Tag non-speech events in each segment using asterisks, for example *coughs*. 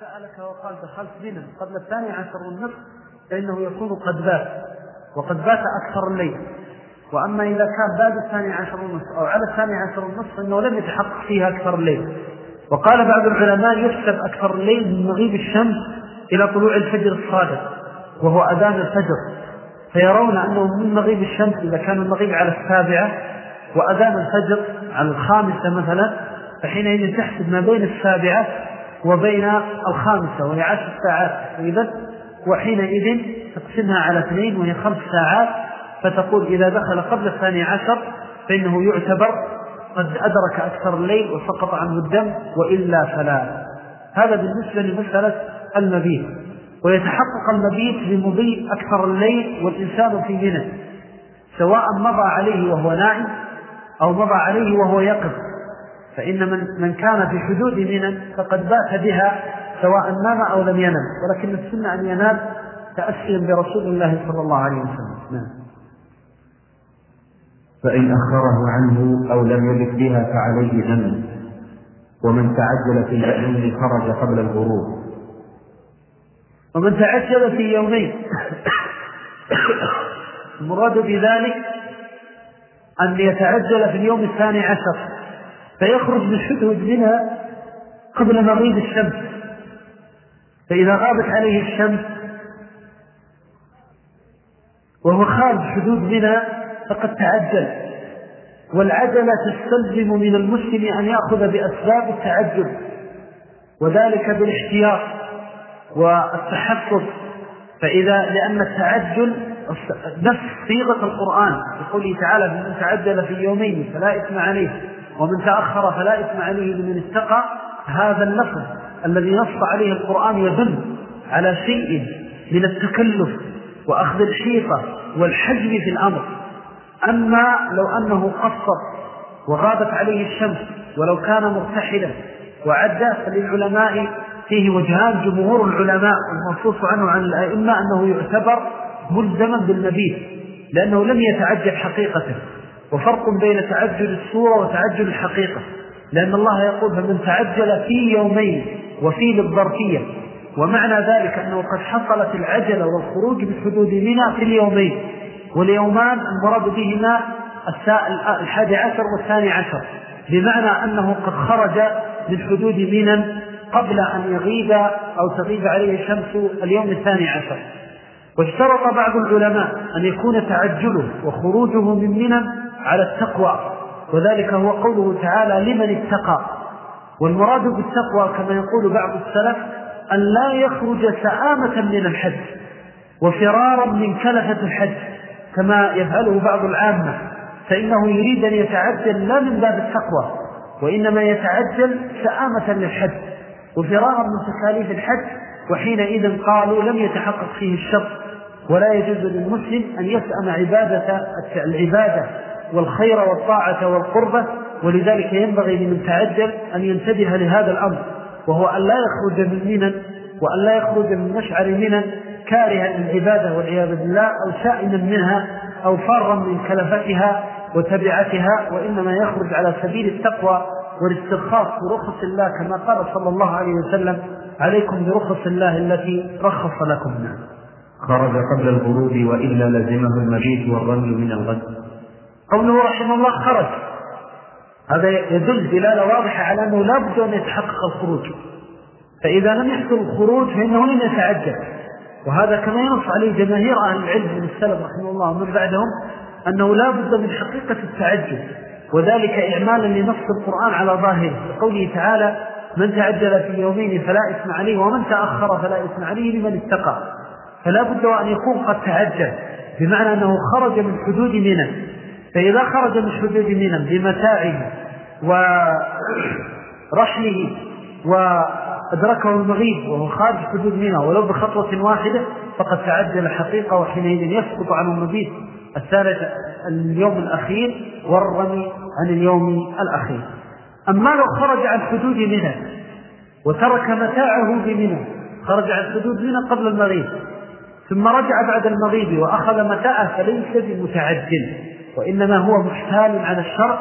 سألك وقال دخلت بنا. قبل الثاني عشر والنصف فإنه يكون قد بات. وقد بات أكثر الليل. وأما إذا كان بعد الثاني عشر والنصف أو على الثاني عشر والنصف فإنه لم يتحقق فيها أكثر الليل. وقال بعض العلماء يحسب أكثر الليل من مغيب الشمس إلى طلوع الفجر الصادق وهو أذان الفجر. فيرون أنه من مغيب الشمس إذا كان المغيب على السابعة وأذان الفجر على الخامسة مثلا فحينئذ تحسب ما بين السابعة وبين الخامسة وهي عشر ساعات إذا وحينئذ تقسمها على اثنين وهي خمس ساعات فتقول إذا دخل قبل الثاني عشر فإنه يعتبر قد أدرك أكثر الليل وسقط عنه الدم وإلا فلا. هذا بالنسبة لمسألة المبيت. ويتحقق المبيت بمضي أكثر الليل والإنسان في منه سواء مضى عليه وهو نائم أو مضى عليه وهو يقف فإن من, من كان في حدود منن فقد بات بها سواء نام أو لم ينم ولكن السنة أن ينام تأسيا برسول الله صلى الله عليه وسلم. نعم. فإن أخره عنه أو لم يلك بها فعليه ذنب. ومن تعجل في يومين خرج قبل الغروب. ومن تعجل في يومين. المراد بذلك أن يتعجل في اليوم الثاني عشر. فيخرج حدود منها قبل مغيب الشمس. فإذا غابت عليه الشمس وهو خارج حدود منها فقد تعجل. والعجلة تستلزم من المسلم أن يأخذ بأسباب التعجل وذلك بالاحتياط والتحفظ. فإذا لأن التعجل نفس صيغة القرآن يقول تعالى من تعجل في يومين فلا إثم عليه. ومن تأخر فلا إثم عليه لمن اتقى. هذا اللفظ الذي نص عليه القرآن يدل على شيء من التكلف وأخذ الحيطة والحجم في الأمر. أما لو أنه قصر وغابت عليه الشمس ولو كان مرتحلا وعد فللعلماء فيه وجهان جمهور العلماء المنصوص عنه عن الأئمة أنه يعتبر ملزما بالمبيت لأنه لم يتعجل حقيقته. وفرق بين تعجل الصورة وتعجل الحقيقة لأن الله يقول فمن تعجل في يومين وفي للظرفية ومعنى ذلك أنه قد حصلت العجلة والخروج بحدود منى في اليومين واليومان المراد بهما الحادي عشر والثاني عشر بمعنى أنه قد خرج من حدود منى قبل أن يغيب أو تغيب عليه الشمس اليوم الثاني عشر. واشترط بعض العلماء أن يكون تعجله وخروجه من منى على التقوى وذلك هو قوله تعالى لمن اتقى والمراد بالتقوى كما يقول بعض السلف أن لا يخرج سآمة من الحج وفرارا من كلفة الحج كما يفعله بعض العامة فإنه يريد أن يتعجل لا من باب التقوى وإنما يتعجل سآمة للحج وفرارا من تكاليف الحج وحينئذ قالوا لم يتحقق فيه الشر ولا يجوز للمسلم أن يسأم عبادة العبادة والخير والطاعة والقربة ولذلك ينبغي لمن تعجل أن ينتبه لهذا الأمر وهو أن لا يخرج من منن وأن لا يخرج من مشعر منن كارها للعبادة والعياذ بالله أو سائما منها أو فارا من كلفتها وتبعتها وإنما يخرج على سبيل التقوى والاسترخاص برخص الله كما قال صلى الله عليه وسلم عليكم برخص الله التي رخص لكم. نعم خرج قبل الغروب وإلا لزمه المبيت والرمي من الغد. قوله رحمه الله خرج. هذا يدل دلالة واضحة على أنه لا بد أن يتحقق الخروج. فإذا لم يحصل الخروج فإنه لن يتعجل وهذا كما ينص عليه جماهير أهل العلم من السلف رحمه الله ومن بعدهم أنه لا بد من حقيقة التعجل وذلك إعمالا لنص القرآن على ظاهره. لقوله تعالى من تعجل في يومين فلا إثم عليه ومن تأخر فلا إثم عليه لمن اتقى. فلا بد أن يكون قد تعجل بمعنى أنه خرج من حدود منه فإذا خرج من حدود منه بمتاعه ورحله وأدركه المغيب وهو خارج حدود منه ولو بخطوة واحدة فقد تعجل حقيقة وحينئذ يسقط عنه المبيت الثالث اليوم الأخير والرمي عن اليوم الأخير. أما لو خرج عن حدود منه وترك متاعه بمنه خرج عن حدود منه قبل المغيب ثم رجع بعد المغيب وأخذ متاعه فليس بمتعجل. وإنما هو محتال على الشرع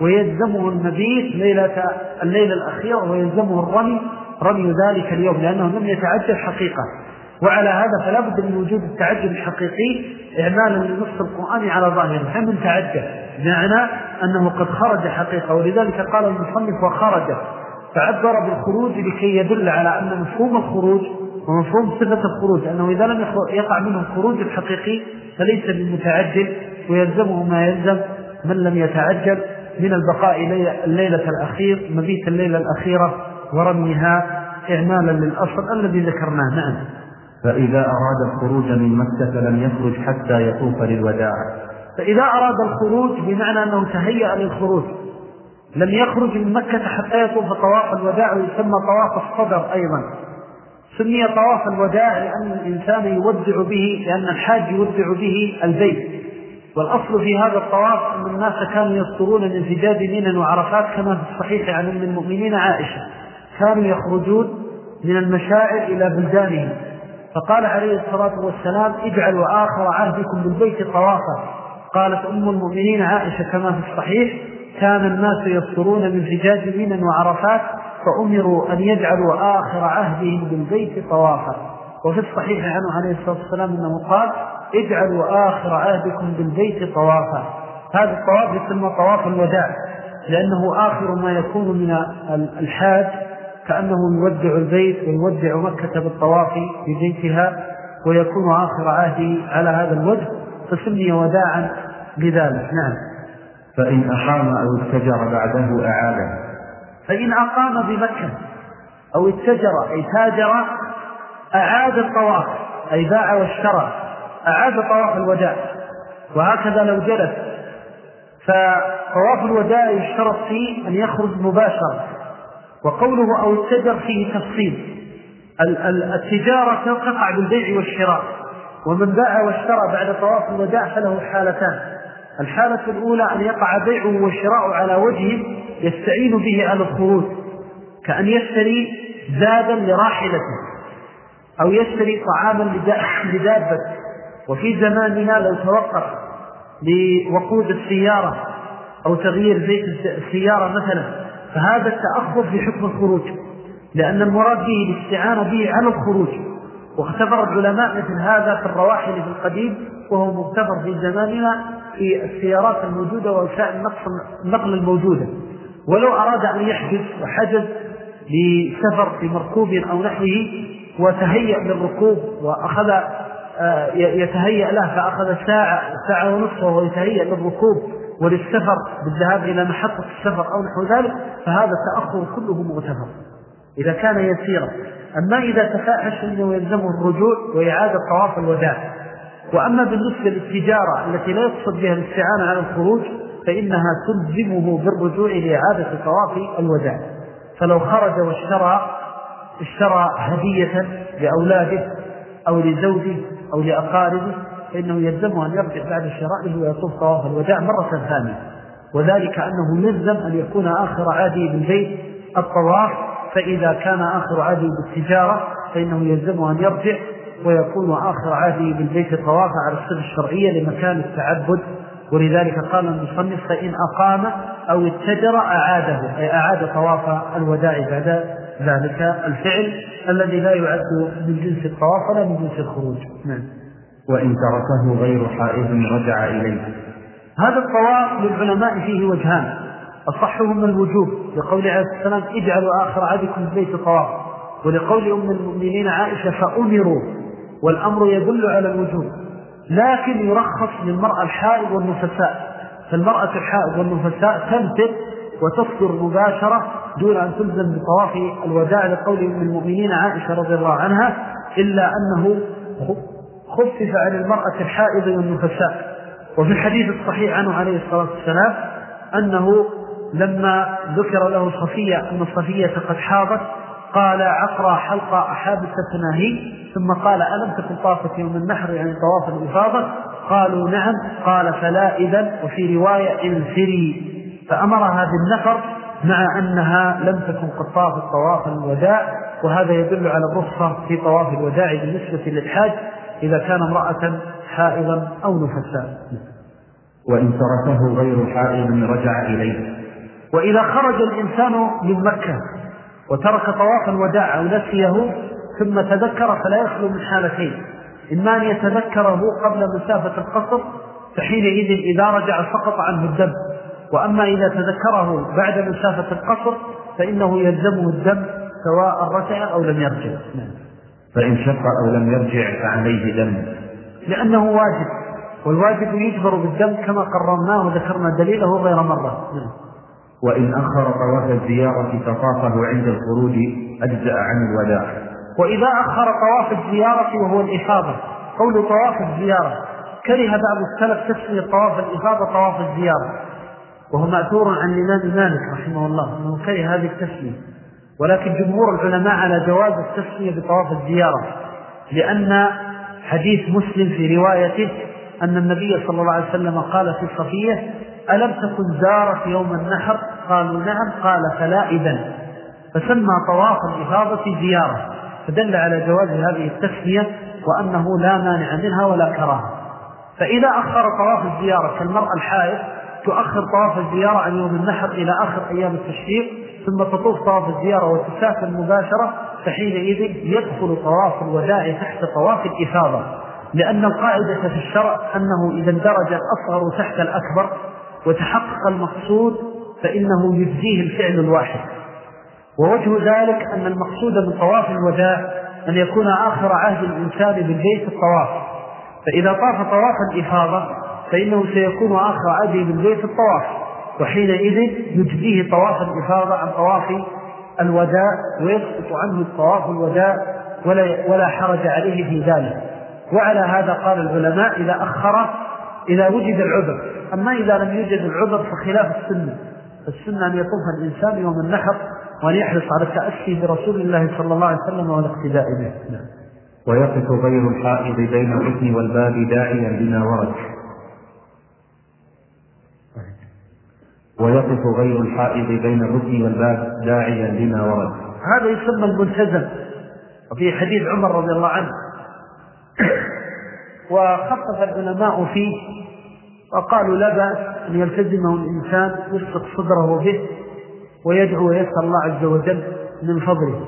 ويلزمه المبيت ليلة الليلة الأخيرة ويلزمه الرمي رمي ذلك اليوم لأنه لم يتعجل حقيقة. وعلى هذا فلا بد من وجود التعجل الحقيقي إعمالا للنص القرآني على ظاهره. من تعجل؟ معنى أنه قد خرج حقيقة. ولذلك قال المصنف وخرج. فعبر بالخروج لكي يدل على أن مفهوم الخروج ومفهوم صفة الخروج. أنه إذا لم يقع منه الخروج الحقيقي فليس بالمتعجل. ويلزمه ما يلزم من لم يتعجل من البقاء الليلة الأخير مبيت الليلة الأخيرة ورميها إعمالا للأصل الذي ذكرناه نعم فإذا أراد الخروج من مكة لم يخرج حتى يطوف للوداع. فإذا أراد الخروج بمعنى أنه تهيأ للخروج لم يخرج من مكة حتى يطوف طواف الوداع ويسمى طواف الصدر أيضا. سمي طواف الوداع لأن الإنسان يودع به لأن الحاج يودع به البيت. والأصل في هذا الطواف أن الناس كانوا يصدرون من فجاج مينا وعرفات كما في الصحيح عن أم المؤمنين عائشة. كانوا يخرجون من المشاعر إلى بلدانهم. فقال عليه الصلاة والسلام اجعلوا آخر عهدكم بالبيت طوافا. قالت أم المؤمنين عائشة كما في الصحيح كان الناس يصدرون من فجاج مينا وعرفات فأمروا أن يجعلوا آخر عهدهم بالبيت طوافا. وفي الصحيح عنه عليه الصلاة والسلام أنه قال اجعلوا آخر عهدكم بالبيت طوافا. هذا الطواف يسمى طواف الوداع لأنه آخر ما يكون من الحاج كأنه يودع البيت ويودع مكة بالطواف ببيتها ويكون آخر عهدي على هذا الوجه فسمي وداعا لذلك نعم. فإن أقام أو اتجر بعده أعاده. فإن أقام بمكة أو اتجر أي تاجر أعاد الطواف أي باع واشترى. أعاد طواف الوداع وهكذا لو جلس. فطواف الوداع يشترط فيه أن يخرج مباشرة وقوله أو اتجر فيه تفصيل. التجارة تقع بالبيع والشراء ومن باع واشترى بعد طواف الوداع فله حالتان. الحالة الأولى أن يقع بيعه وشراء على وجه يستعين به على الخروج كأن يشتري زادا لراحلته أو يشتري طعاما لدابة. وفي زماننا لو توقف لوقود السيارة أو تغيير زيت السيارة مثلا فهذا التأخر في حكم الخروج لأن المراد به الاستعانة به على الخروج. واختبر العلماء مثل هذا في الرواحل في القديم وهو مختبر في زماننا في السيارات الموجودة ووسائل النقل الموجودة. ولو أراد أن يحجز وحجز لسفر في مركوب أو نحوه وتهيأ للركوب وأخذ يتهيأ له فأخذ ساعة ساعة ونصف وهو يتهيأ للركوب وللسفر بالذهاب إلى محطة السفر أو نحو ذلك فهذا التأخر كله مغتفر إذا كان يسيرا. أما إذا تفاحش أنه يلزمه الرجوع وإعادة طواف الوداع. وأما بالنسبة للتجارة التي لا يقصد بها الاستعانة على الخروج فإنها تلزمه بالرجوع لإعادة طواف الوداع. فلو خرج واشترى اشترى هدية لأولاده أو لزوجه أو لأقاربه فإنه يلزمه أن يرجع بعد شرائه ويطوف طواف الوداع مرة ثانية. وذلك أنه يلزم أن يكون آخر عادي بالبيت الطواف فإذا كان آخر عادي بالتجارة فإنه يلزمه أن يرجع ويكون آخر عادي بالبيت الطواف على الصفة الشرعية لمكان التعبد. ولذلك قال المصنف فإن أقام أو اتجر أعاده أي أعاد طواف الوداع بعد ذلك الفعل الذي لا يعد من جنس الطواف ولا من جنس الخروج. نعم. وإن تركه غير حائز رجع إليه. هذا الطواف للعلماء فيه وجهان. أصحهم الوجوب. لقول عليه السلام اجعلوا آخر عدكم بيت طواف ولقول أم المؤمنين عائشة فأمروا. والأمر يدل على الوجوب. لكن يرخص للمرأة الحائض والنفساء. فالمرأة الحائض والنفساء تنفق وتصدر مباشرة دون أن تلزم بطواف الوداع لقول من المؤمنين عائشة رضي الله عنها إلا أنه خفف عن المرأة الحائض والنفساء. وفي الحديث الصحيح عنه عليه الصلاة والسلام أنه لما ذكر له الصفية أن الصفية قد حاضت قال عقرى حلقة أحابستنا هي ثم قال ألم تكن طافت يوم النحر يعني طواف الإفاضة؟ قالوا نعم قال فلا إذن وفي رواية انفري. فأمرها بالنفر مع أنها لم تكن قد طافت طواف الوداع وهذا يدل على الرخصة في طواف الوداع بالنسبة للحاج إذا كان امرأة حائضا أو نفساء وإن تركه غير حائض رجع إليه. وإذا خرج الإنسان من مكة وترك طواف الوداع أو نسيه ثم تذكر فلا يخلو من حالتين. إما أن يتذكره قبل مسافة القصر فحينئذ إذا رجع سقط عنه الدم. وأما إذا تذكره بعد مسافة القصر فإنه يلزمه الدم سواء رجع أو لم يرجع. نعم. فإن شق أو لم يرجع فعليه دم. لأنه واجب والواجب يجبر بالدم كما قررناه وذكرنا دليله غير مرة. نعم. وإن أخر طواف الزيارة فطافه عند الخروج أجزأ عن الوداع. وإذا أخر طواف الزيارة وهو الإفاضة قول طواف الزيارة كره بعض السلف تسمية طواف الإفاضة طواف الزيارة. وهو مأثور عن الإمام مالك رحمه الله أنه كره هذه التسمية ولكن جمهور العلماء على جواز التسمية بطواف الزيارة لأن حديث مسلم في روايته أن النبي صلى الله عليه وسلم قال في صفية ألم تكن زارت يوم النحر؟ قالوا نعم. قال فلا إذن. فسمى طواف الإفاضة زيارة فدل على جواز هذه التسمية وأنه لا مانع منها ولا كراهة. فإذا أخر طواف الزيارة كالمرأة الحائط تؤخر طواف الزيارة عن يوم النحر إلى آخر أيام التشريق ثم تطوف طواف الزيارة وتسافر مباشرة فحينئذ يدخل طواف الوداع تحت طواف الإفاضة. لأن القاعدة في الشرع أنه إذا اندرج الأصغر تحت الأكبر وتحقق المقصود فإنه يجزيه الفعل الواحد. ووجه ذلك أن المقصود من طواف الوداع أن يكون آخر عهد الإنسان بالبيت الطواف. فإذا طاف طواف الإفاضة فإنه سيكون آخر عهده بالبيت الطواف وحينئذ يجزيه طواف الإفاضة عن طواف الوداع ويسقط عنه الطواف الوداع ولا, ولا حرج عليه في ذلك. وعلى هذا قال العلماء إذا أخر إذا وجد العذر. أما إذا لم يوجد العذر فخلاف السنة. السنة أن يطوف الإنسان يوم النحر وأن يحرص على التأسي برسول الله صلى الله عليه وسلم والاقتداء به. نعم. ويقف غير الحائض بين الركن والباب داعيا لما ورد. ويقف غير الحائض بين الركن والباب داعيا لما ورد. هذا يسمى الملتزم وفي حديث عمر رضي الله عنه. *coughs* وخطف العلماء فيه وقالوا لا بأس أن يلتزمه الإنسان يسقط صدره به ويدعو ويسأل الله عز وجل من فضله.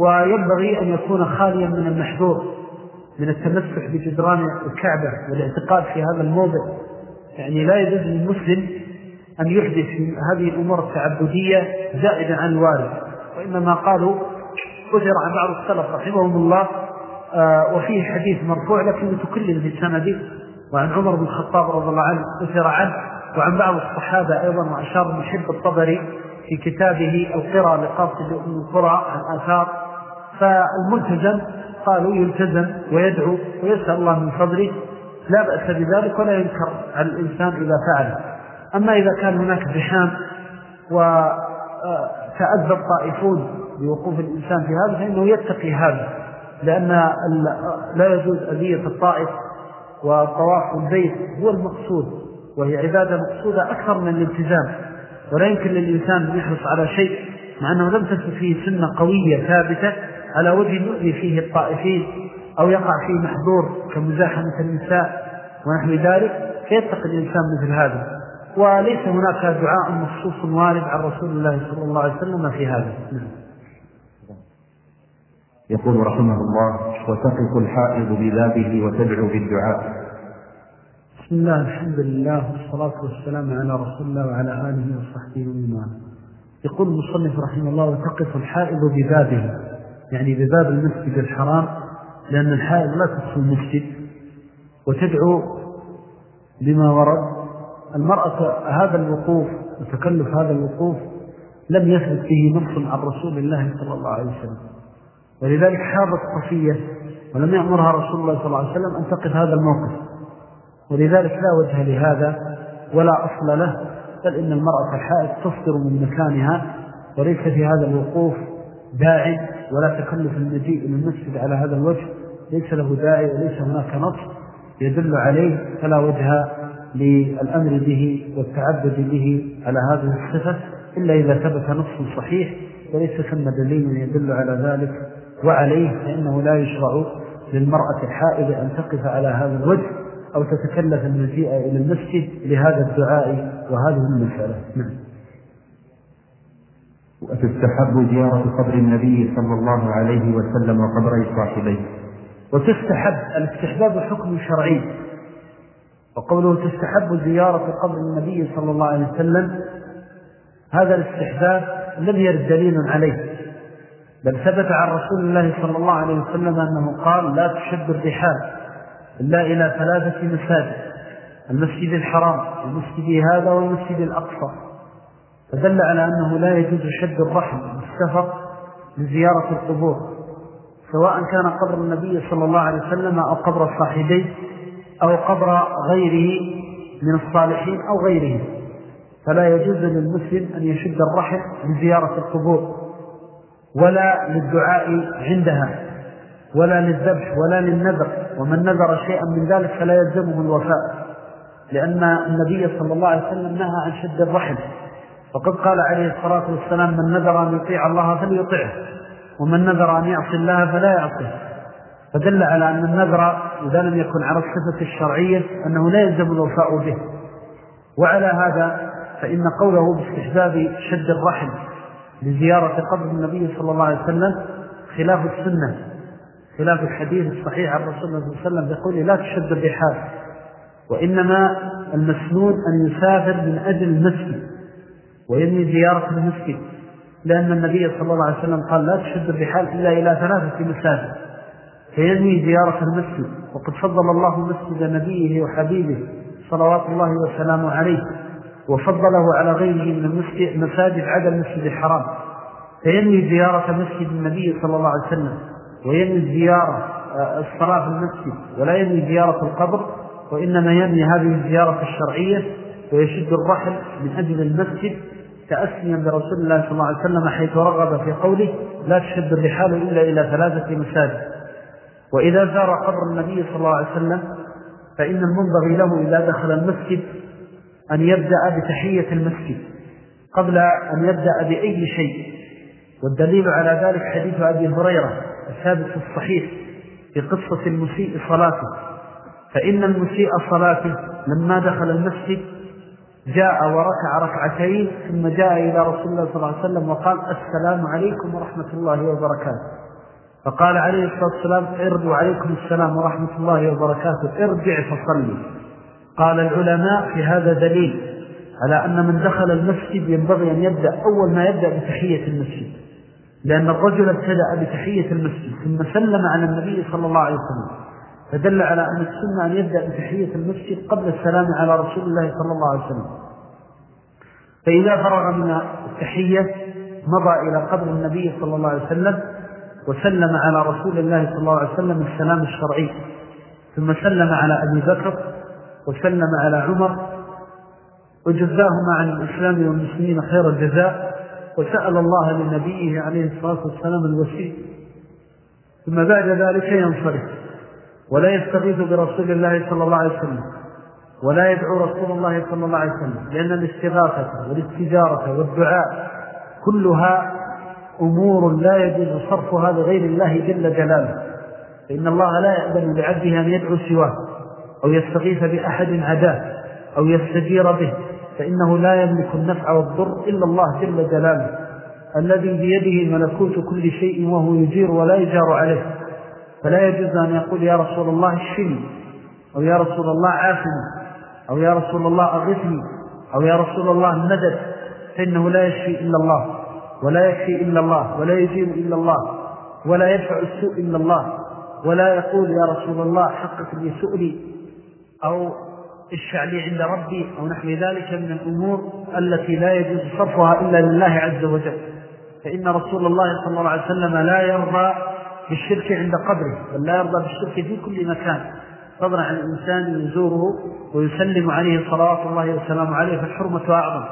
وينبغي أن يكون خاليا من المحظور من التمسح بجدران الكعبة والاعتقاد في هذا الموضع. يعني لا يجوز للمسلم أن يحدث هذه الأمور التعبدية زائدا عن الوارد وإنما قالوا أثر عن بعض السلف رحمهم الله آه، وفيه حديث مرفوع لكنه تكلم بالسند. وعن عمر بن الخطاب رضي الله عنه أثر عنه. وعن بعض الصحابة أيضا وأشار المحب الطبري في كتابه القرى لقاصد ابن القرى عن آثار. فالملتزم قالوا يلتزم ويدعو ويسأل الله من فضله. لا بأس بذلك ولا ينكر على الإنسان إذا فعل. أما إذا كان هناك زحام وتأذى الطائفون بوقوف الإنسان في هذا فإنه يتقي هذا لأن لا يجوز أذية الطائف وطواف البيت هو المقصود وهي عبادة مقصودة أكثر من الالتزام ولا يمكن للإنسان أن يحرص على شيء مع أنه لم تكن فيه سنة قوية ثابتة على وجه يؤذي فيه الطائفين أو يقع فيه محظور كمزاحمة النساء ونحو ذلك فيتقي الإنسان مثل هذا. وليس هناك دعاء مخصوص وارد عن رسول الله صلى الله عليه وسلم في هذا. نعم. يقول رحمه الله وتقف الحائض ببابه وتدعو بالدعاء. بسم الله الحمد لله والصلاة والسلام على رسول الله وعلى آله وصحبه ومن يقول المصنف رحمه الله وتقف الحائض ببابه. يعني بباب المسجد الحرام لأن الحائض لا تدخل المسجد وتدعو بما ورد. المرأة هذا الوقوف وتكلف هذا الوقوف لم يثبت به نص عن رسول الله صلى الله عليه وسلم. ولذلك حابت صفية ولم يأمرها رسول الله صلى الله عليه وسلم أن تقف هذا الموقف. ولذلك لا وجه لهذا ولا أصل له بل إن المرأة الحائط تصدر من مكانها وليس في هذا الوقوف داعي ولا تكلف المجيء من المسجد على هذا الوجه. ليس له داعي وليس هناك نص يدل عليه فلا وجه للأمر به والتعبد به على هذه الصفة إلا إذا ثبت نص صحيح وليس ثم دليل يدل على ذلك وعليه فإنه لا يشرع للمرأة الحائض أن تقف على هذا الوجه أو تتكلف المجيء إلى المسجد لهذا الدعاء وهذه المسألة. نعم. وتستحب زيارة قبر النبي صلى الله عليه وسلم وقبري صاحبيه. وتستحب الاستحباب حكم شرعي. وقوله تستحب زيارة قبر النبي صلى الله عليه وسلم هذا الاستحباب لم يرد دليل عليه بل ثبت عن رسول الله صلى الله عليه وسلم أنه قال لا تشد الرحال إلا إلى ثلاثة مساجد المسجد الحرام المسجد هذا والمسجد الأقصى. فدل على أنه لا يجوز شد الرحم بالسفر لزيارة القبور سواء كان قبر النبي صلى الله عليه وسلم أو قبر الصاحبين أو قبر غيره من الصالحين أو غيرهم. فلا يجوز للمسلم أن يشد الرحم لزيارة القبور ولا للدعاء عندها ولا للذبح ولا للنذر. ومن نذر شيئا من ذلك فلا يلزمه الوفاء لأن النبي صلى الله عليه وسلم نهى عن شد الرحم. وقد قال عليه الصلاة والسلام من نذر أن يطيع الله فليطيعه ومن نذر أن يعصي الله فلا يعصيه فدل على أن النذر إذا لم يكن على الصفة الشرعية أنه لا يلزم الوفاء به. وعلى هذا فإن قوله باستحباب شد الرحم لزيارة قبر النبي صلى الله عليه وسلم خلاف السنة خلاف الحديث الصحيح عن رسول الله صلى الله عليه وسلم يقول لا تشد الرحال وإنما المسنود أن يسافر من أجل المسجد وينمي زيارة المسجد لأن النبي صلى الله عليه وسلم قال لا تشد الرحال إلا إلى ثلاثة مساجد فينمي زيارة المسجد وقد فضل الله مسجد نبيه وحبيبه صلوات الله وسلامه عليه وفضله على غيره من المساجد عدا المسجد الحرام. فينمي زيارة مسجد النبي صلى الله عليه وسلم وينمي زيارة آه، الصلاة في المسجد ولا ينمي زيارة القبر وإنما ينمي هذه الزيارة الشرعية ويشد الرحل من أجل المسجد تأسيا برسول الله صلى الله عليه وسلم حيث رغب في قوله لا تشد الرحال إلا إلى ثلاثة مساجد وإذا زار قبر النبي صلى الله عليه وسلم فإن المنبغي له إذا دخل المسجد أن يبدأ بتحية المسجد قبل أن يبدأ بأي شيء. والدليل على ذلك حديث أبي هريرة الثابت الصحيح في قصة المسيء صلاته. فإن المسيء صلاته لما دخل المسجد جاء وركع ركعتين ثم جاء إلى رسول الله صلى الله عليه وسلم وقال السلام عليكم ورحمة الله وبركاته. فقال عليه الصلاة والسلام ارجوا عليكم السلام ورحمة الله وبركاته ارجع فصلي. قال العلماء في هذا دليل على أن من دخل المسجد ينبغي أن يبدأ أول ما يبدأ بتحية المسجد. لأن الرجل ابتدأ بتحية المسجد ثم سلم على النبي صلى الله عليه وسلم. فدل على أن السنة أن يبدأ بتحية المسجد قبل السلام على رسول الله صلى الله عليه وسلم. فإذا فرغ من التحية مضى إلى قبر النبي صلى الله عليه وسلم وسلم على رسول الله صلى الله عليه وسلم السلام الشرعي. ثم سلم على أبي بكر وسلم على عمر. وجزاهما عن الإسلام والمسلمين خير الجزاء. وسأل الله لنبيه عليه الصلاة والسلام الوسيل ثم بعد ذلك ينصرف. ولا يستغيث برسول الله صلى الله عليه وسلم. ولا يدعو رسول الله صلى الله عليه وسلم. لأن الاستغاثة والاستجارة والدعاء كلها أمور لا يجوز صرفها لغير الله جل جلاله. فإن الله لا يأذن لعبده أن يدعو سواه أو يستغيث بأحد عداه أو يستجير به. فإنه لا يملك النفع والضر إلا الله جل جلاله. الذي بيده ملكوت كل شيء وهو يجير ولا يجار عليه. فلا يجوز أن يقول يا رسول الله اشفني أو يا رسول الله عافني أو يا رسول الله أغثني أو يا رسول الله مدد. فإنه لا يشفي إلا الله. ولا يكفي إلا الله ولا يجير إلا الله ولا يدفع السوء إلا الله ولا يقول يا رسول الله حقق لي سؤلي أو اشفع لي عند ربي أو نحو ذلك من الأمور التي لا يجوز صرفها إلا لله عز وجل. فإن رسول الله صلى الله عليه وسلم لا يرضى بالشرك عند قبره بل لا يرضى بالشرك في كل مكان. فضلا عن الإنسان يزوره ويسلم عليه صلوات الله وسلام عليه فالحرمة أعظم.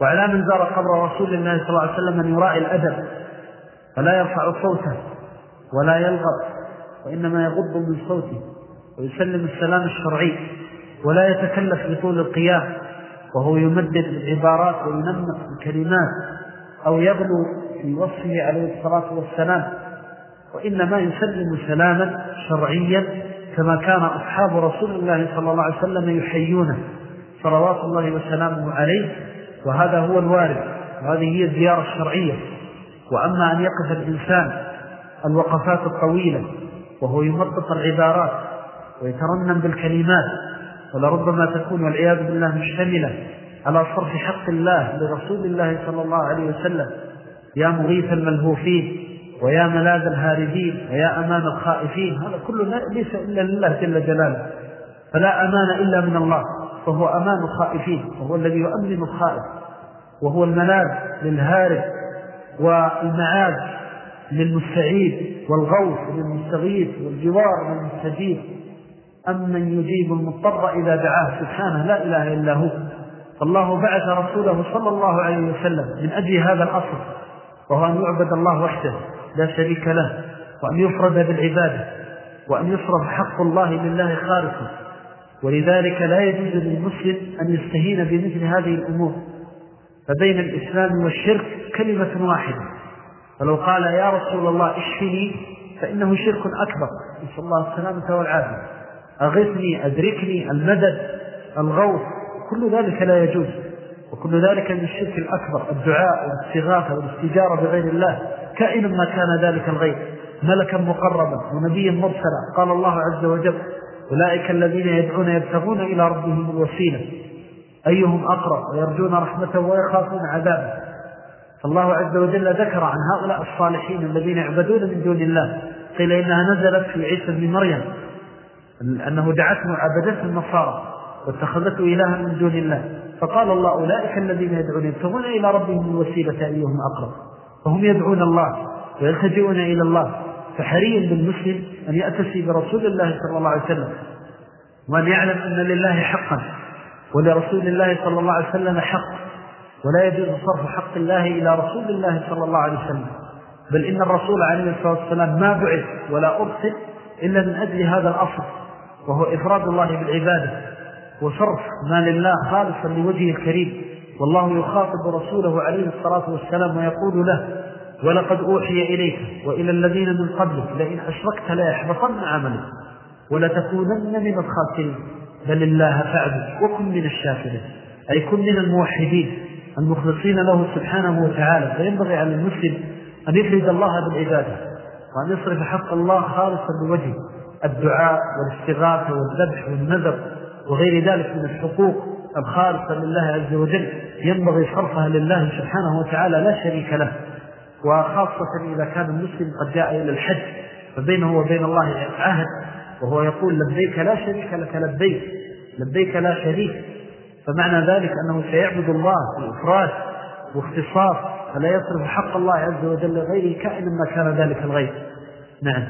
وعلى من زار قبر رسول الله صلى الله عليه وسلم أن يراعي الأدب فلا يرفع صوته ولا يلغط وإنما يغض من صوته ويسلم السلام الشرعي ولا يتكلف بطول القيام وهو يمدد العبارات وينمق الكلمات أو يغلو في وصفه عليه الصلاة والسلام وإنما يسلم سلاما شرعيا كما كان أصحاب رسول الله صلى الله عليه وسلم يحيونه صلوات الله وسلامه عليه. وهذا هو الوارد وهذه هي الزيارة الشرعية. وأما أن يقف الإنسان الوقفات الطويلة وهو يمطط العبارات ويترنم بالكلمات ولربما تكون والعياذ بالله مشتملة على صرف حق الله لرسول الله صلى الله عليه وسلم. يا مغيث الملهوفين ويا ملاذ الهاربين ويا أمان الخائفين هذا كله ليس إلا لله جل جلاله. فلا أمان إلا من الله. فهو أمان الخائفين وهو الذي يؤمن الخائف وهو الملاذ للهارب والمعاد للمستعيد والغوث للمستغيث والجوار للمستجيب. أمن يجيب المضطر إذا دعاه سبحانه لا إله إلا هو. فالله بعث رسوله صلى الله عليه وسلم من أجل هذا الأصل وهو أن يعبد الله وحده لا شريك له وأن يفرد بالعبادة وأن يصرف حق الله لله خالصا. ولذلك لا يجوز للمسلم أن يستهين بمثل هذه الأمور. فبين الإسلام والشرك كلمة واحدة. فلو قال يا رسول الله اشفني فإنه شرك أكبر. نسأل الله السلامة والعافية. أغثني أدركني المدد الغوث. كل ذلك لا يجوز. وكل ذلك من الشرك الأكبر الدعاء والاستغاثة والاستجارة بغير الله. كائنا ما كان ذلك الغير ملكا مقربا ونبيا مرسلا. قال الله عز وجل أولئك الذين يدعون يبتغون إلى ربهم الوسيلة. أيهم أقرب ويرجون رحمته ويخافون عذابه. فالله عز وجل ذكر عن هؤلاء الصالحين الذين يعبدون من دون الله. قيل إنها نزلت في عيسى بن مريم. أنه دعته عبدته النصارى واتخذته إلها من دون الله. فقال الله أولئك الذين يدعون يبتغون إلى ربهم الوسيلة أيهم أقرب. فهم يدعون الله ويلتجئون إلى الله. فحري بالمسلم أن يأتسي برسول الله صلى الله عليه وسلم وأن يعلم أن لله حقا ولرسول الله صلى الله عليه وسلم حق ولا يجوز صرف حق الله إلى رسول الله صلى الله عليه وسلم. بل إن الرسول عليه الصلاة والسلام ما بعث ولا أرسل إلا من أجل هذا الأصل وهو إفراد الله بالعبادة وصرف ما لله خالصا لوجهه الكريم. والله يخاطب رسوله عليه الصلاة والسلام ويقول له ولقد أوحي إليك وإلى الذين من قبلك لئن أشركت لا يحبطن عملك ولتكونن من الخاسرين. بل الله فعبد وكن من الشاكرين. أي كن من الموحدين المخلصين له سبحانه وتعالى. فينبغي على المسلم أن يفرد الله بالعبادة وأن يصرف حق الله خالصا بوجه الدعاء والاستغاثة والذبح والنذر وغير ذلك من الحقوق الخالصة لله عز وجل. ينبغي صرفها لله سبحانه وتعالى. لا شريك له. وخاصة إذا كان المسلم قد جاء إلى الحج فبينه وبين الله عهد وهو يقول لبيك لا شريك لك لبيك لبيك لا شريك. فمعنى ذلك أنه سيعبد الله بإفراد واختصاص فلا يصرف حق الله عز وجل غيره كائنا ما كان ذلك الغير. نعم.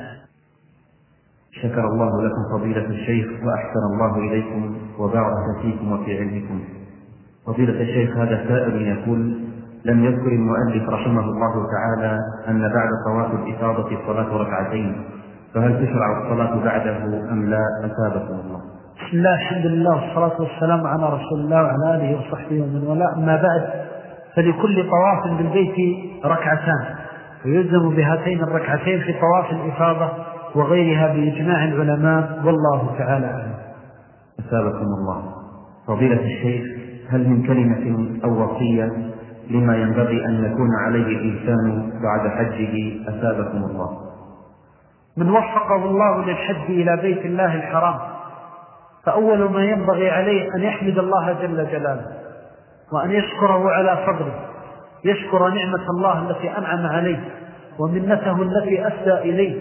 شكر الله لكم فضيلة الشيخ وأحسن الله إليكم وبارك فيكم وفي علمكم. فضيلة الشيخ هذا سائل يقول لم يذكر المؤلف رحمه الله تعالى أن بعد طواف الإفاضة الصلاة ركعتين فهل تشرع الصلاة بعده أم لا؟ أثابكم الله. بسم الله الحمد لله والصلاة والسلام على رسول الله وعلى آله وصحبه ومن ولا أما بعد فلكل طواف بالبيت ركعتان ويلزم بهاتين الركعتين في طواف الإفاضة وغيرها بإجماع العلماء والله تعالى أعلم. أثابكم الله. فضيلة الشيخ هل من كلمة أو وصية لما ينبغي أن يكون عليه الإنسان بعد حجه أثابكم الله. من وفقه الله للحج إلى بيت الله الحرام. فأول ما ينبغي عليه أن يحمد الله جل جلاله وأن يشكره على فضله يشكر نعمة الله التي أنعم عليه ومنته التي أسدى إليه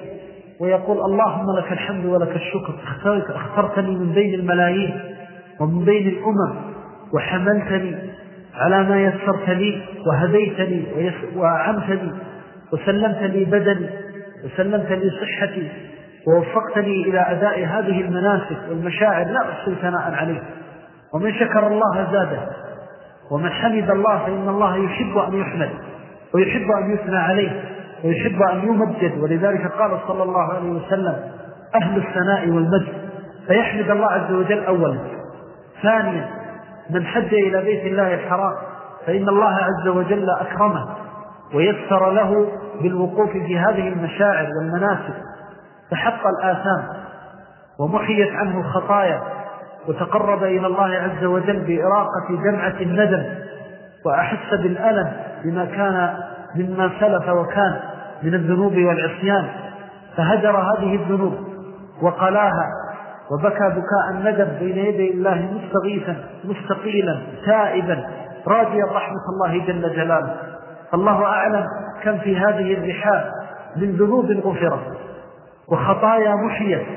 ويقول اللهم لك الحمد ولك الشكر اخترتني من بين الملايين ومن بين الأمم وحملتني على ما يسرت لي وهديتني وأعنتني وسلمت لي بدني وسلمت لي صحتي ووفقتني إلى أداء هذه المناسك والمشاعر لا أحصي ثناء عليه. ومن شكر الله زاده. ومن حمد الله فإن الله يحب أن يحمد ويحب أن يثنى عليه ويحب أن يمجد. ولذلك قال صلى الله عليه وسلم أهل الثناء والمجد. فيحمد الله عز وجل أولا. ثانيا من حج إلى بيت الله الحرام فإن الله عز وجل أكرمه ويسر له بالوقوف في هذه المشاعر والمناسك فحق الآثام ومحيت عنه الخطايا وتقرب إلى الله عز وجل بإراقة جمعة الندم وأحس بالألم بما كان مما سلف وكان من الذنوب والعصيان فهجر هذه الذنوب وقلاها وبكى بكاء الندب بين يدي الله مستغيثا مستقيلا تائبا. راجيا رحمة الله جل جلاله. فالله أعلم كم في هذه الرحاب من ذنوب غفرة وخطايا محيت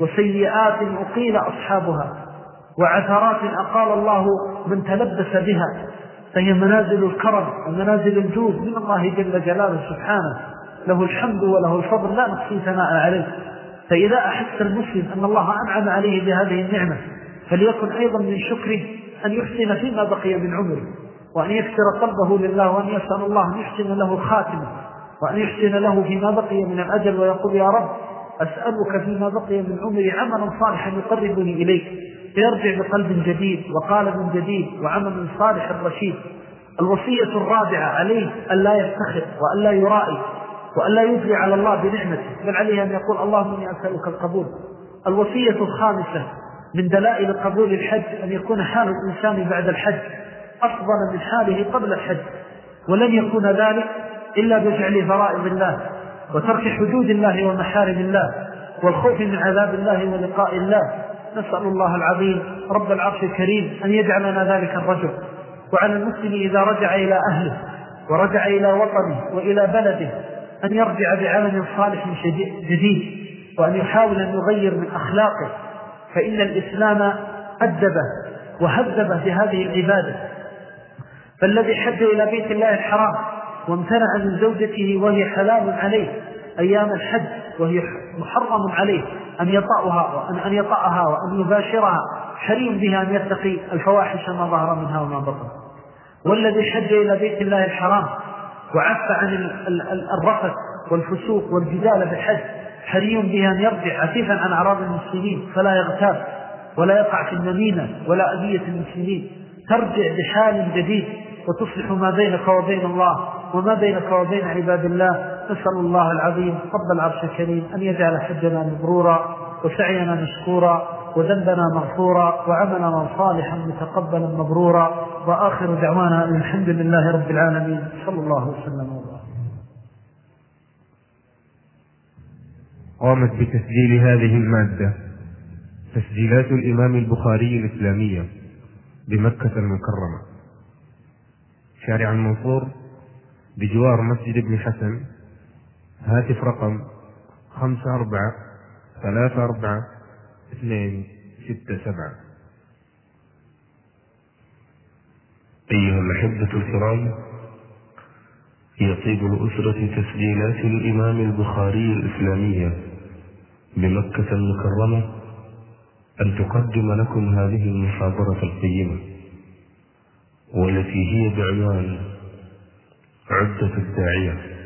وسيئات أقيل أصحابها وعثرات أقال الله من تلبس بها. فهي منازل الكرم ومنازل الجود من الله جل جلاله سبحانه. له الحمد وله الفضل لا نقصي ثناء عليه. فإذا أحس المسلم أن الله أنعم عليه بهذه النعمة فليكن أيضا من شكره أن يحسن فيما بقي من عمره وأن يكسر قلبه لله وأن يسأل الله أن يحسن له خاتمه وأن يحسن له فيما بقي من الأجل ويقول يا رب أسألك فيما بقي من عمري عملا صالحا يقربني إليك فيرجع بقلب جديد وقالب جديد وعمل صالح رشيد. الوصية الرابعة عليه أن لا يفتخر وأن لا يرائي. وأن لا يدري على الله بنعمته. بل عليه أن يقول اللهم إني أسألك القبول. الوصية الخامسة من دلائل قبول الحج أن يكون حال الإنسان بعد الحج أفضل من حاله قبل الحج. ولن يكون ذلك إلا بفعل فرائض الله وترك حدود الله ومحارم الله والخوف من عذاب الله ولقاء الله. نسأل الله العظيم رب العرش الكريم أن يجعلنا ذلك الرجل. وعلى المسلم إذا رجع إلى أهله ورجع إلى وطنه وإلى بلده أن يرجع بعمل صالح جديد وأن يحاول أن يغير من أخلاقه. فإن الإسلام أدبه وهذبه بهذه العبادة. فالذي حج إلى بيت الله الحرام وامتنع من زوجته وهي حلال عليه أيام الحج وهي محرم عليه أن يطأها وأن أن يطأها وأن يباشرها حريم بها أن يتقي الفواحش ما ظهر منها وما بطن. والذي حج إلى بيت الله الحرام وعف عن الرفث والفسوق والجدال بالحج. حريم بها أن يرجع عفيفا عن أعراض المسلمين فلا يغتاب ولا يقع في النمينة ولا أذية المسلمين. ترجع بحال جديد وتصلح ما بينك وبين الله وما بينك وبين عباد الله. نسأل الله العظيم رب العرش الكريم أن يجعل حجنا مبرورا وسعينا مشكورا وذنبنا مغفورا وعملنا صالحا متقبلا مبرورا وآخر دعوانا الحمد لله رب العالمين. صلى الله وسلم وبارك. قامت بتسجيل هذه المادة تسجيلات الإمام البخاري الإسلامية بمكة المكرمة. شارع المنصور بجوار مسجد ابن حسن هاتف رقم خمسة أربعة ثلاثة أربعة اثنين ستة سبعة. أيها الأحبة الكرام يطيب الأسرة تسجيلات الإمام البخاري الإسلامية بمكة المكرمة أن تقدم لكم هذه المحاضرة القيمة والتي هي بعنوان عدة الداعية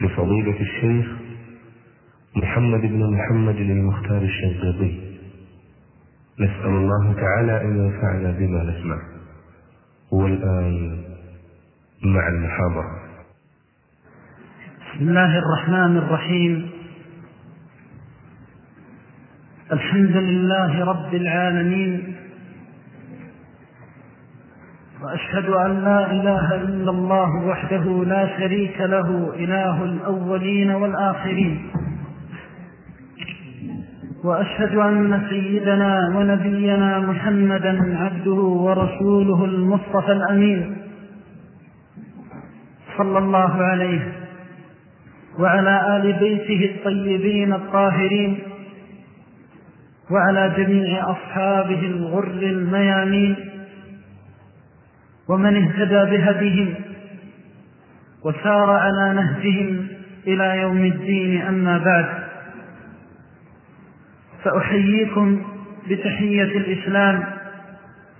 لفضيلة الشيخ محمد بن محمد المختار الشنقيطي. نسأل الله تعالى أن ينفعنا بما نسمع. والآن مع المحاضرة. بسم الله الرحمن الرحيم. الحمد لله رب العالمين. وأشهد أن لا إله إلا الله وحده لا شريك له إله الأولين والآخرين. وأشهد أن سيدنا ونبينا محمدا عبده ورسوله المصطفى الأمين. صلى الله عليه وعلى آل بيته الطيبين الطاهرين وعلى جميع أصحابه الغر الميامين ومن اهتدى بهديهم وسار على نهجهم إلى يوم الدين أما بعد. فأحييكم بتحية الإسلام.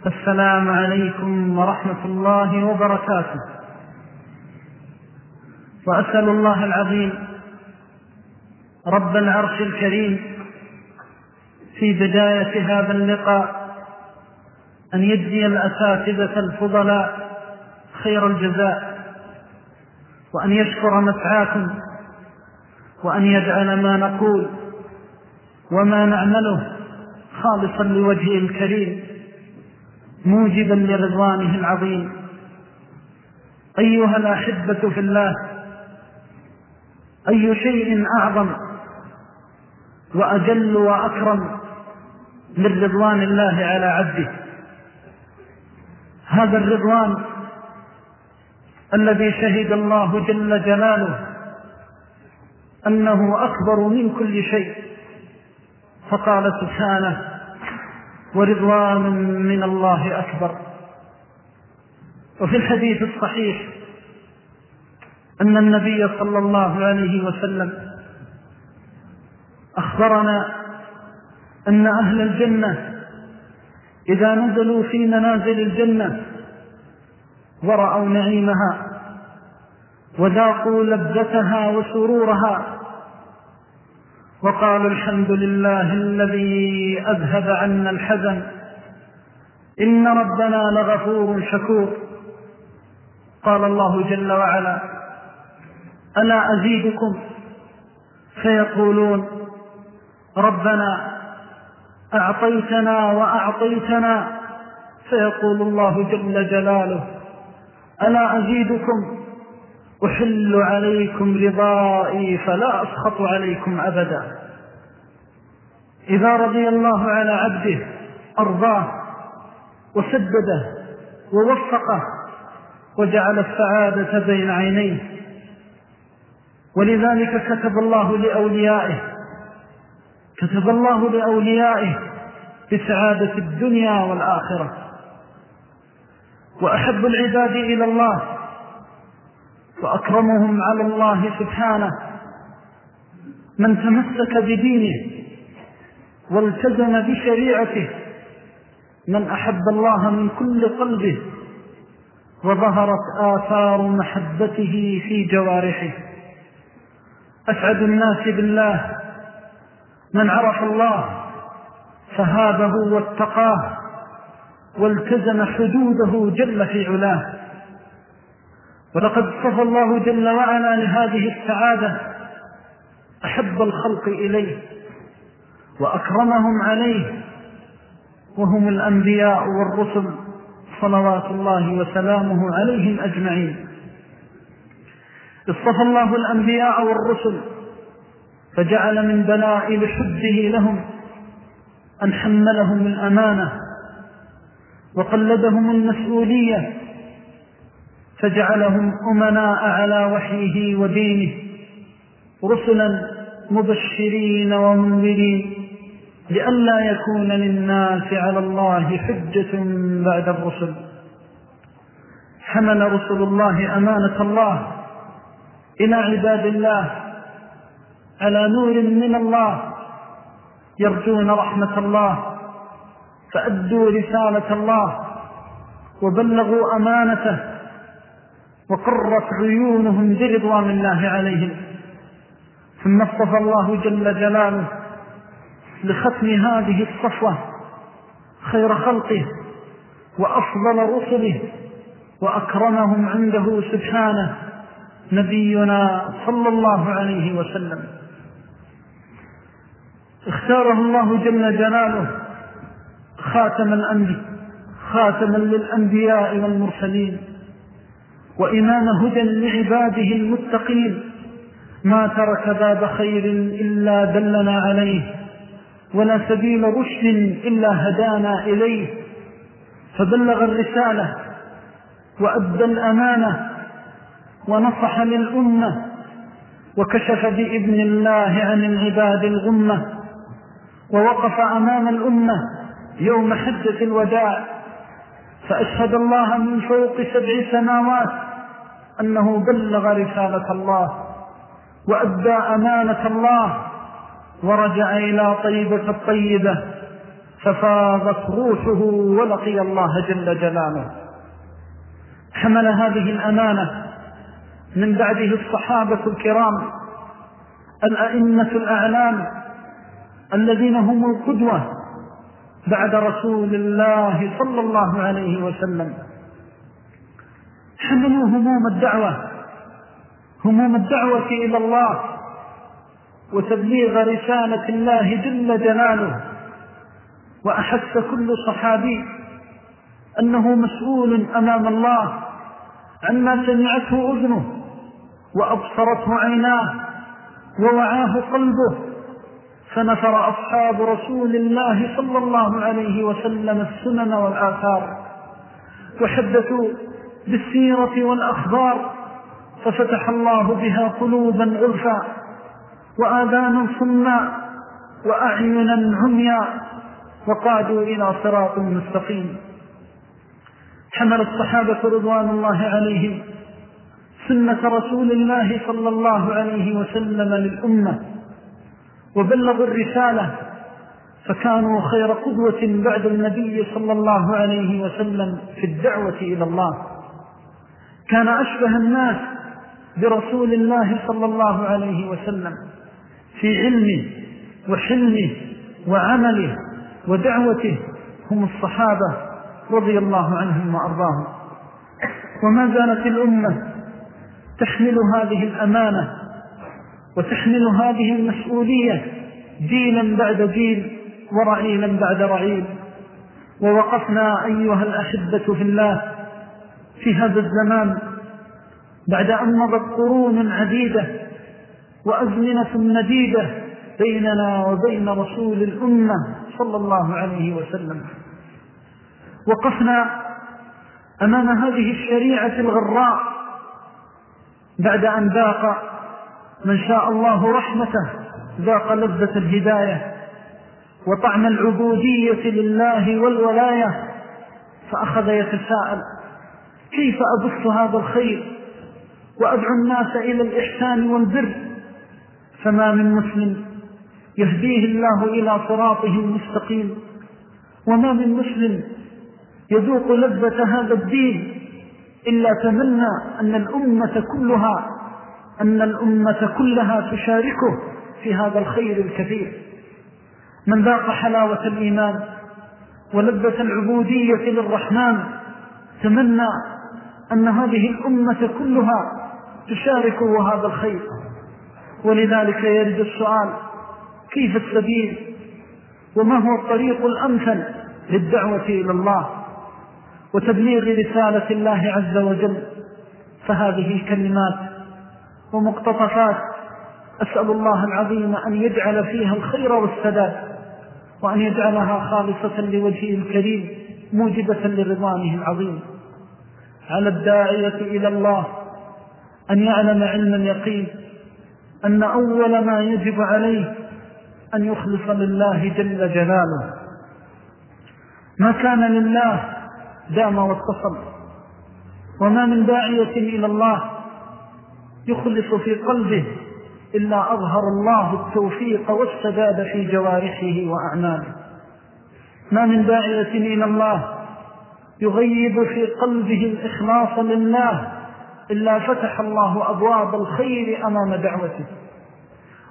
السلام عليكم ورحمة الله وبركاته. وأسأل الله العظيم رب العرش الكريم في بداية هذا اللقاء أن يجزي الأساتذة الفضلاء خير الجزاء وأن يشكر مسعاكم وأن يجعل ما نقول وما نعمله خالصا لوجهه الكريم موجبا لرضوانه العظيم. أيها الأحبة في الله أي شيء أعظم وأجل وأكرم من رضوان الله على عبده؟ هذا الرضوان الذي شهد الله جل جلاله أنه أكبر من كل شيء. فقال سبحانه ورضوان من الله أكبر. وفي الحديث الصحيح أن النبي صلى الله عليه وسلم أخبرنا أن أهل الجنة إذا نزلوا في منازل الجنة ورأوا نعيمها وذاقوا لذتها وسرورها وقالوا الحمد لله الذي أذهب عنا الحزن. إن ربنا لغفور شكور. قال الله جل وعلا ألا أزيدكم؟ فيقولون ربنا أعطيتنا وأعطيتنا. فيقول الله جل جلاله ألا أزيدكم؟ أحل عليكم رضائي فلا أسخط عليكم أبدا. إذا رضي الله على عبده أرضاه وسدده ووفقه وجعل السعادة بين عينيه. ولذلك كتب الله لأوليائه كتب الله لأوليائه بسعادة الدنيا والآخرة. وأحب العباد إلى الله وأكرمهم على الله سبحانه. من تمسك بدينه والتزم بشريعته من أحب الله من كل قلبه وظهرت آثار محبته في جوارحه. أسعد الناس بالله. من عرف الله فهابه واتقاه والتزم حدوده جل في علاه. ولقد صفى الله جل وعلا لهذه السعادة. أحب الخلق إليه وأكرمهم عليه. وهم الأنبياء والرسل صلوات الله وسلامه عليهم أجمعين. اصطفى الله الأنبياء والرسل فجعل من دلائل حبه لهم أن حملهم الأمانة وقلدهم المسؤولية فجعلهم أمناء على وحيه ودينه رسلا مبشرين ومنذرين لئلا يكون للناس على الله حجة بعد الرسل. حمل رسل الله أمانة الله إلى عباد الله على نور من الله يرجون رحمة الله فأدوا رسالة الله وبلغوا أمانته وقرت عيونهم برضوان الله عليهم. ثم اصطفى الله جل جلاله لختم هذه الصفوة خير خلقه وأفضل رسله وأكرمهم عنده سبحانه نبينا صلى الله عليه وسلم. اختاره الله جل جلاله خاتم الأنبياء خاتما للأنبياء والمرسلين. وإمام هدى لعباده المتقين. ما ترك باب خير إلا دلنا عليه ولا سبيل رشد إلا هدانا إليه. فبلغ الرسالة وأدى الأمانة ونصح للأمة وكشف بإذن الله عن العباد الغمة ووقف أمام الأمة يوم حجة الوداع. فأشهد الله من فوق سبع سماوات أنه بلغ رسالة الله وأدى أمانة الله ورجع إلى طيبة الطيبة ففاضت روحه ولقي الله جل جلاله. حمل هذه الأمانة من بعده الصحابة الكرام الأئمة الأعلام الذين هم القدوة بعد رسول الله صلى الله عليه وسلم. حملوا هموم الدعوة. هموم الدعوة إلى الله وتبليغ رسالة الله جل جلاله. وأحس كل صحابي أنه مسؤول أمام الله عما سمعته أذنه وأبصرته عيناه ووعاه قلبه. فنفر أصحاب رسول الله صلى الله عليه وسلم السنن والآثار. وحدثوا بالسيرة والأخبار ففتح الله بها قلوبا غلفا وآذانا صماء وأعينا عميا وقادوا إلى صراط مستقيم. حمل الصحابة رضوان الله عليهم سنة رسول الله صلى الله عليه وسلم للأمة وبلغوا الرسالة فكانوا خير قدوة بعد النبي صلى الله عليه وسلم في الدعوة إلى الله. كان أشبه الناس برسول الله صلى الله عليه وسلم في علمه وحلمه وعمله ودعوته هم الصحابة رضي الله عنهم وأرضاهم. وما زالت الأمة تحمل هذه الأمانة وتحمل هذه المسؤولية جيلا بعد جيل ورعيلا بعد رعيل ووقفنا أيها الأحبة في الله في هذا الزمان بعد أن مضت قرون عديدة وأزمنة مديدة بيننا وبين رسول الأمة صلى الله عليه وسلم. وقفنا أمام هذه الشريعة الغراء بعد أن ذاق من شاء الله رحمته ذاق لذة الهداية وطعم العبودية لله والولاية فأخذ يتساءل كيف أبث هذا الخير وأدعو الناس إلى الإحسان والبر؟ فما من مسلم يهديه الله إلى صراطه المستقيم. وما من مسلم يذوق لذة هذا الدين إلا تمنى أن الأمة كلها أن الأمة كلها تشاركه في هذا الخير الكثير. من ذاق حلاوة الإيمان ولذة العبودية للرحمن تمنى أن هذه الأمة كلها تشاركوا هذا الخير. ولذلك يرد السؤال كيف السبيل؟ وما هو الطريق الأمثل للدعوة إلى الله؟ وتبليغ رسالة الله عز وجل فهذه كلمات ومقتطفات أسأل الله العظيم أن يجعل فيها الخير والسداد وأن يجعلها خالصة لوجهه الكريم موجبة لرضانه العظيم. على الداعية إلى الله أن يعلم علم اليقين أن أول ما يجب عليه أن يخلص لله جل جلاله. ما كان لله دام واتصل وما من داعية إلى الله يخلص في قلبه إلا أظهر الله التوفيق والسداد في جوارحه وأعماله. ما من داعية إلى الله يغيب في قلبه الإخلاص لله إلا فتح الله أبواب الخير أمام دعوته.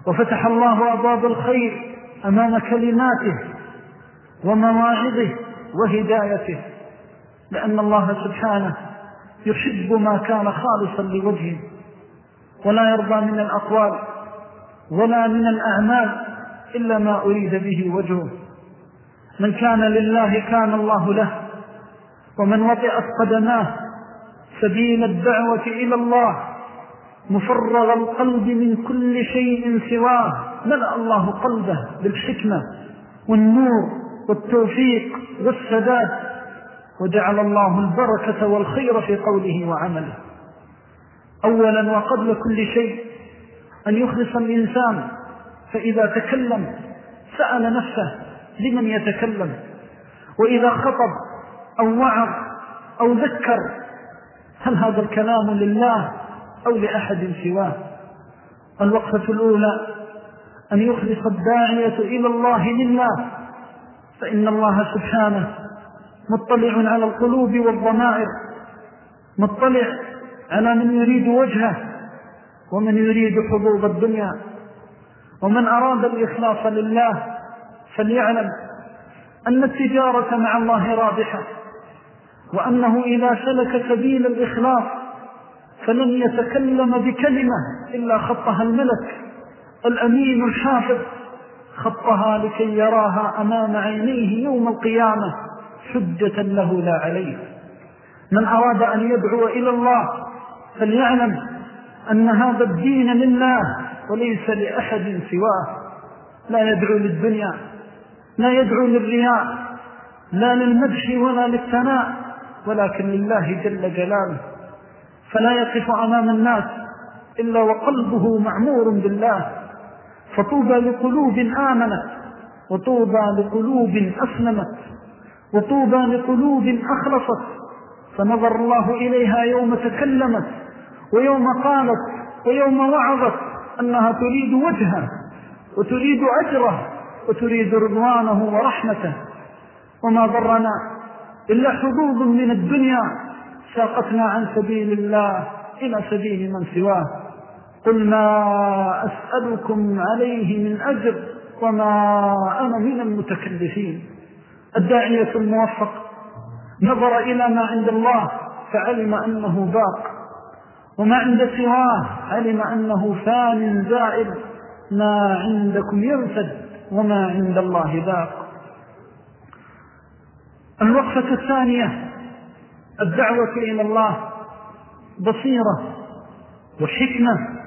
وفتح الله أبواب الخير أمام كلماته ومواعظه وهدايته. لأن الله سبحانه يحب ما كان خالصا لوجهه ولا يرضى من الأقوال ولا من الأعمال إلا ما أريد به وجهه. من كان لله كان الله له ومن وطئت قدماه سبيل الدعوة إلى الله مفرغ القلب من كل شيء سواه ملأ الله قلبه بالحكمة والنور والتوفيق والسداد وجعل الله البركة والخير في قوله وعمله. أولا وقبل كل شيء أن يخلص الإنسان فإذا تكلم سأل نفسه لمن يتكلم؟ وإذا خطب أو وعظ أو ذكر هل هذا الكلام لله أو لأحد سواه؟ الوقفة الأولى أن يخلص الداعية إلى الله لله فإن الله سبحانه مطلع على القلوب والضمائر مطلع على من يريد وجهه ومن يريد حظوظ الدنيا ومن أراد الإخلاص لله فليعلم أن التجارة مع الله رابحة. وأنه إذا سلك سبيل الإخلاص فلن يتكلم بكلمة إلا خطها الملك الأمين الحافظ خطها لكي يراها أمام عينيه يوم القيامة حجة له لا عليه. من أراد أن يدعو إلى الله فليعلم أن هذا الدين لله وليس لأحد سواه. لا يدعو للدنيا لا يدعو للرياء لا للمدح ولا للثناء. ولكن لله جل جلاله فلا يقف أمام الناس إلا وقلبه معمور بالله. فطوبى لقلوب آمنت وطوبى لقلوب أسلمت وطوبى لقلوب أخلصت. فنظر الله إليها يوم تكلمت ويوم قالت ويوم وعظت أنها تريد وجهه وتريد أجره وتريد رضوانه ورحمته. وما ضرنا إلا حظوظ من الدنيا. ساقتنا عن سبيل الله إلى سبيل من سواه. قل ما أسألكم عليه من أجر وما أنا من المتكلفين. الداعية الموفق. نظر إلى ما عند الله فعلم أنه باق. وما عند سواه علم أنه فان زائل ما عندكم ينفد وما عند الله باق. الوقفة الثانية الدعوة إلى الله بصيرة وحكمة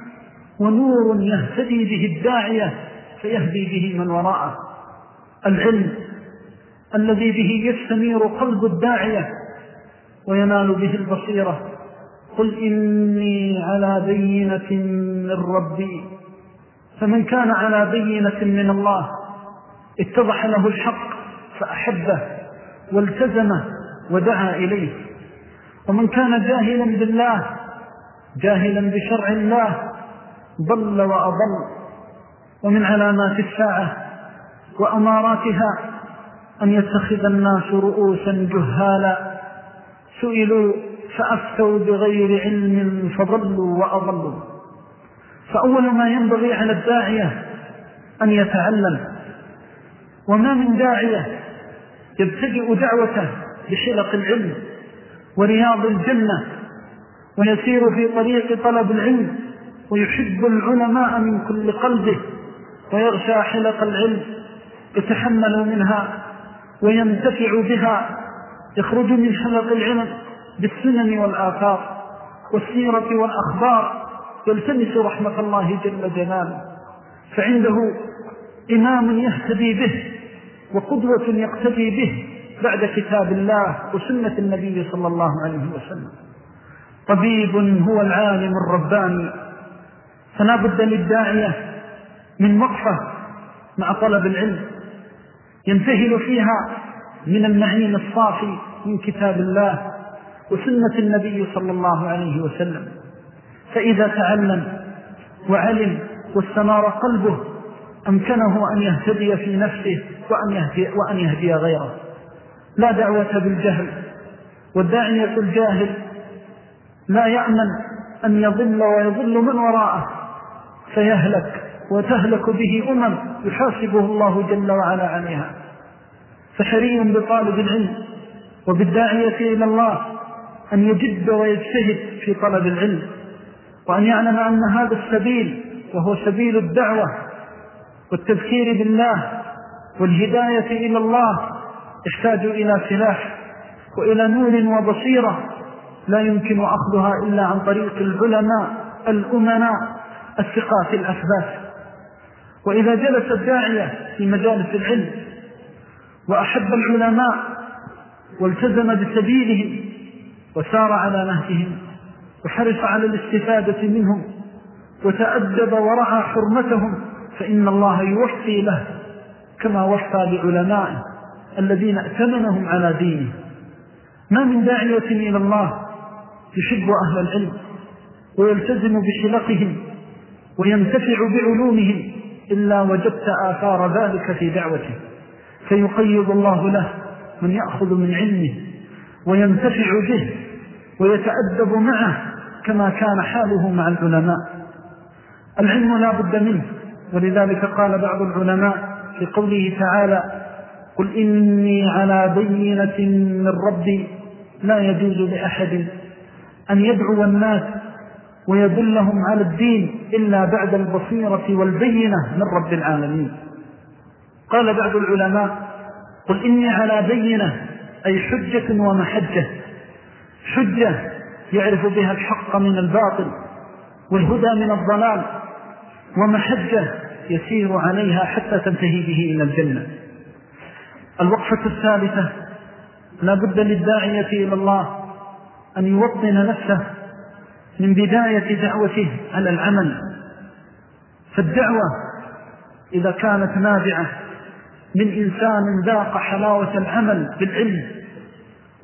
ونور يهتدي به الداعية فيهدي به من وراءه. العلم الذي به يستنير قلب الداعية وينال به البصيرة. قل إني على بينة من ربي. فمن كان على بينة من الله اتضح له الحق فأحبه. والتزمه ودعا إليه. ومن كان جاهلا بالله جاهلا بشرع الله ضل وأضل ومن علامات الساعة وأماراتها أن يتخذ الناس رؤوسا جهالا. سئلوا فأفتوا بغير علم فضلوا وأضلوا. فأول ما ينبغي على الداعية أن يتعلم. وما من داعية يبتدئ دعوته بحلق العلم ورياض الجنة ويسير في طريق طلب العلم ويحب العلماء من كل قلبه ويغشى حلق العلم يتحمل منها وينتفع بها يخرج من حلق العلم بالسنن والآثار والسيرة والأخبار يلتمس رحمة الله جل جلاله. فعنده إمام يهتدي به وقدوة يقتدي به بعد كتاب الله وسنة النبي صلى الله عليه وسلم. طبيب هو العالم الرباني. فلا بد للداعية من وقفة مع طلب العلم. ينتهل فيها من المعين الصافي من كتاب الله وسنة النبي صلى الله عليه وسلم. فإذا تعلم وعلم واستنار قلبه أمكنه أن يهتدي في نفسه وأن يهدي, وأن يهدي غيره. لا دعوة بالجهل. والداعية الجاهل لا يأمن أن يضل ويضل من وراءه. فيهلك وتهلك به أمم يحاسبه الله جل وعلا عليها. فحري بطالب العلم وبالداعية إلى الله أن يجد ويجتهد في طلب العلم. وأن يعلم أن هذا السبيل وهو سبيل الدعوة والتذكير بالله والهداية إلى الله يحتاج إلى سلاح وإلى نور وبصيرة لا يمكن أخذها إلا عن طريق العلماء الأمناء الثقات الأثبات. وإذا جلس الداعية في مجالس العلم وأحب العلماء والتزم بسبيلهم وسار على نهجهم وحرص على الاستفادة منهم وتأدب ورعى حرمتهم فإن الله يوفي له كما وفى لعلمائه الذين اتمنهم على دينه. ما من داعية إلى الله يحب أهل العلم ويلتزم بحلقهم وينتفع بعلومهم إلا وجدت آثار ذلك في دعوته. فيقيض الله له من يأخذ من علمه وينتفع به ويتأدب معه كما كان حاله مع العلماء. العلم لا بد منه. ولذلك قال بعض العلماء في قوله تعالى قل إني على بينة من ربي لا يجوز لأحد أن يدعو الناس ويدلهم على الدين إلا بعد البصيرة والبينة من رب العالمين. قال بعض العلماء قل إني على بينة أي حجة ومحجة. حجة يعرف بها الحق من الباطل والهدى من الضلال ومحجة يسير عليها حتى تنتهي به إلى الجنة. الوقفة الثالثة لا بد للداعية إلى الله أن يوطن نفسه من بداية دعوته على العمل. فالدعوة إذا كانت نابعة من إنسان ذاق حلاوة العمل بالعلم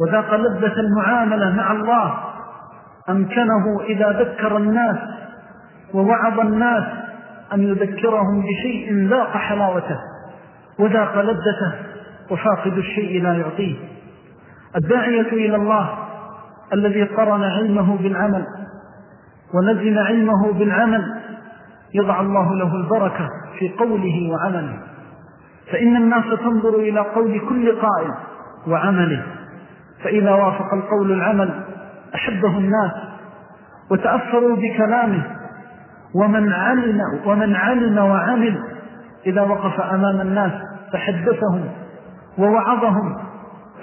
وذاق لذة المعاملة مع الله أمكنه إذا ذكر الناس ووعظ الناس أن يذكرهم بشيء ذاق حلاوته وذاق لذته وفاقد الشيء لا يعطيه. الداعية إلى الله الذي قرن علمه بالعمل ونزل علمه بالعمل يضع الله له البركة في قوله وعمله. فإن الناس تنظر إلى قول كل قائل وعمله. فإذا وافق القول العمل أحبه الناس وتأثروا بكلامه ومن علم, ومن علم وعمل. إذا وقف أمام الناس فحدثهم ووعظهم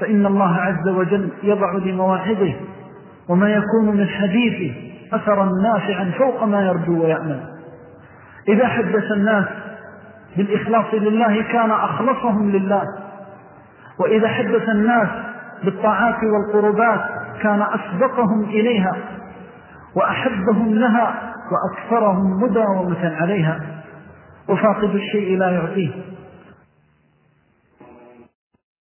فإن الله عز وجل يضع لمواعظه. وما يكون من حديثه أثرا نافعا فوق ما يرجو ويأمل إذا حدث الناس بالإخلاص لله كان أخلصهم لله. وإذا حدث الناس بالطاعات والقربات كان أسبقهم إليها. وأحبهم لها وأكثرهم مداومة عليها وفاقد الشيء لا يعطيه.